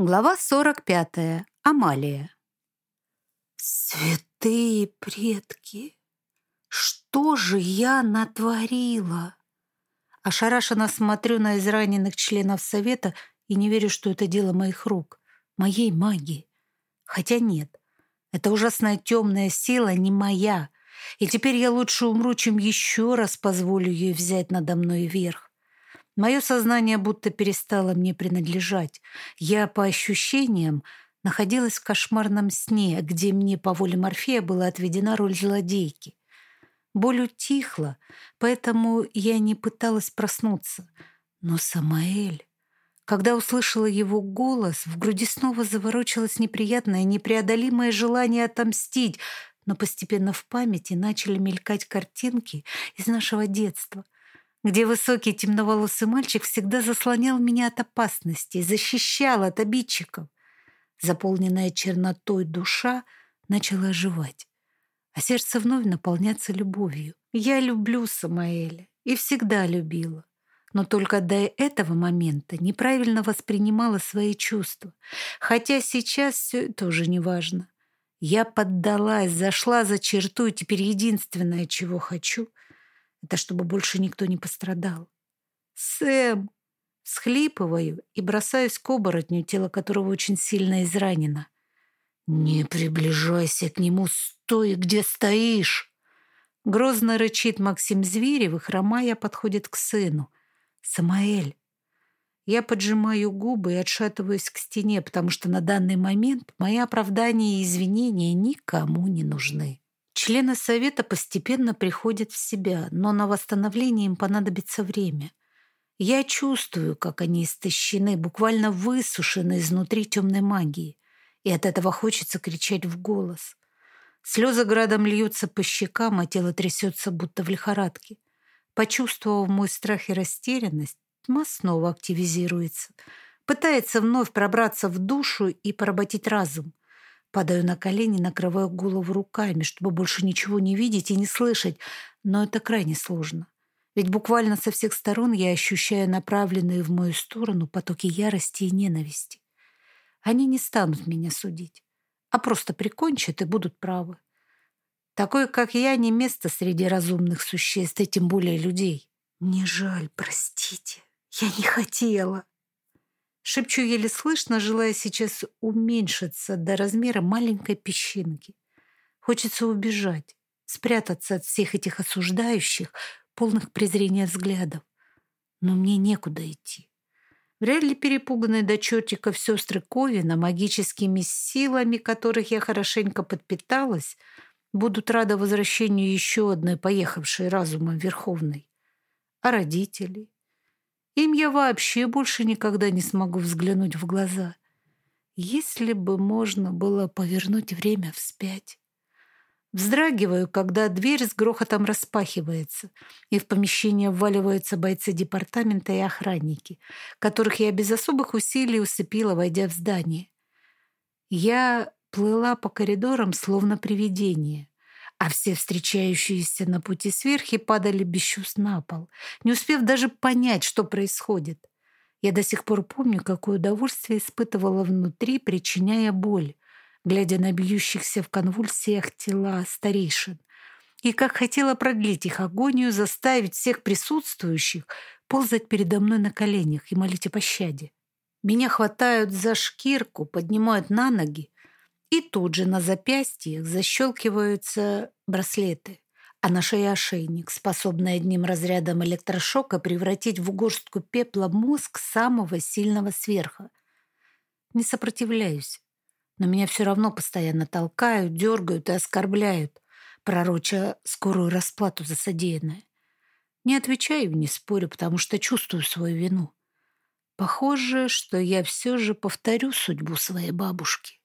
Глава 45. Амалия. Святые предки, что же я натворила? Ошарашенно смотрю на израненных членов совета и не верю, что это дело моих рук, моей магии. Хотя нет, эта ужасная темная сила не моя, и теперь я лучше умру, чем еще раз позволю ей взять надо мной верх. Мое сознание будто перестало мне принадлежать. Я, по ощущениям, находилась в кошмарном сне, где мне по воле Морфея была отведена роль злодейки. Боль утихла, поэтому я не пыталась проснуться. Но Самаэль... Когда услышала его голос, в груди снова заворочилось неприятное, непреодолимое желание отомстить, но постепенно в памяти начали мелькать картинки из нашего детства — где высокий темноволосый мальчик всегда заслонял меня от опасности, защищал от обидчиков. Заполненная чернотой душа начала оживать, а сердце вновь наполняться любовью. Я люблю Самаэля и всегда любила, но только до этого момента неправильно воспринимала свои чувства, хотя сейчас все это уже не важно. Я поддалась, зашла за черту, и теперь единственное, чего хочу — это чтобы больше никто не пострадал. «Сэм!» Схлипываю и бросаюсь к оборотню, тело которого очень сильно изранено. «Не приближайся к нему, стой, где стоишь!» Грозно рычит Максим Зверев и, хромая, подходит к сыну. «Самаэль!» Я поджимаю губы и отшатываюсь к стене, потому что на данный момент мои оправдания и извинения никому не нужны. Члены совета постепенно приходят в себя, но на восстановление им понадобится время. Я чувствую, как они истощены, буквально высушены изнутри темной магии, и от этого хочется кричать в голос. Слезы градом льются по щекам, а тело трясется, будто в лихорадке. Почувствовав мой страх и растерянность, тьма снова активизируется, пытается вновь пробраться в душу и поработить разум. Падаю на колени, накрываю голову руками, чтобы больше ничего не видеть и не слышать, но это крайне сложно. Ведь буквально со всех сторон я ощущаю направленные в мою сторону потоки ярости и ненависти. Они не станут меня судить, а просто прикончат и будут правы. Такое, как я, не место среди разумных существ, и тем более людей. Не жаль, простите. Я не хотела. Шепчу еле слышно, желая сейчас уменьшиться до размера маленькой песчинки. Хочется убежать, спрятаться от всех этих осуждающих, полных презрения взглядов. Но мне некуда идти. Вряд ли перепуганные до чертиков сестры Ковина, магическими силами которых я хорошенько подпиталась, будут рады возвращению еще одной поехавшей разумом Верховной. А родители? Им я вообще больше никогда не смогу взглянуть в глаза. Если бы можно было повернуть время вспять. Вздрагиваю, когда дверь с грохотом распахивается, и в помещение вваливаются бойцы департамента и охранники, которых я без особых усилий усыпила, войдя в здание. Я плыла по коридорам, словно привидение а все встречающиеся на пути сверхи падали без чувств на пол, не успев даже понять, что происходит. Я до сих пор помню, какое удовольствие испытывала внутри, причиняя боль, глядя на бьющихся в конвульсиях тела старейшин, и как хотела продлить их агонию, заставить всех присутствующих ползать передо мной на коленях и молить о пощаде. Меня хватают за шкирку, поднимают на ноги, и тут же на запястьях защелкиваются браслеты, а на шее ошейник, способный одним разрядом электрошока превратить в горстку пепла мозг самого сильного сверха. Не сопротивляюсь, но меня все равно постоянно толкают, дергают и оскорбляют, пророча скорую расплату за содеянное. Не отвечаю, не спорю, потому что чувствую свою вину. Похоже, что я все же повторю судьбу своей бабушки.